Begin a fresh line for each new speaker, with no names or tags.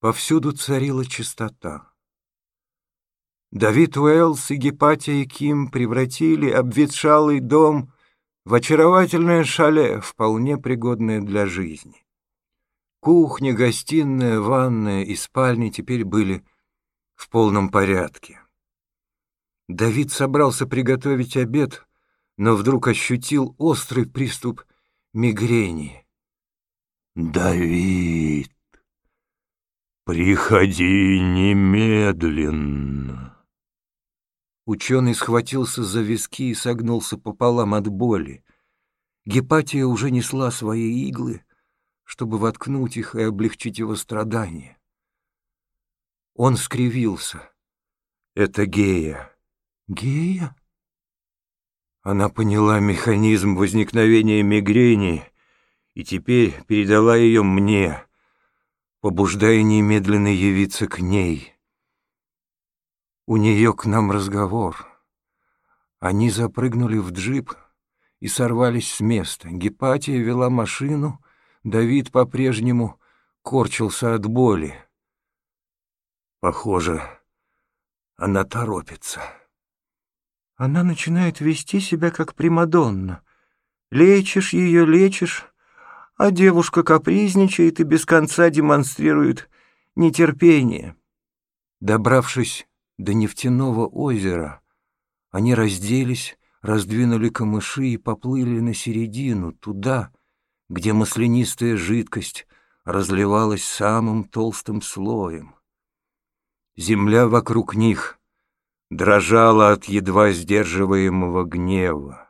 Повсюду царила чистота. Давид Уэллс и Гепатия Ким превратили обветшалый дом в очаровательное шале, вполне пригодное для жизни. Кухня, гостиная, ванная и спальня теперь были в полном порядке. Давид собрался приготовить обед, но вдруг ощутил острый приступ мигрени.
«Давид, приходи немедленно!»
Ученый схватился за виски и согнулся пополам от боли. Гепатия уже несла свои иглы, чтобы воткнуть их и облегчить его страдания. Он скривился. «Это Гея». «Гея?» Она поняла механизм возникновения мигрени и теперь передала ее мне, побуждая немедленно явиться к ней. У нее к нам разговор. Они запрыгнули в джип и сорвались с места. Гепатия вела машину, Давид по-прежнему корчился от боли. Похоже, она торопится. Она начинает вести себя как Примадонна. Лечишь ее, лечишь, а девушка капризничает и без конца демонстрирует нетерпение. Добравшись до нефтяного озера, они разделись, раздвинули камыши и поплыли на середину, туда, где маслянистая жидкость разливалась самым толстым слоем. Земля вокруг них дрожала от едва сдерживаемого гнева.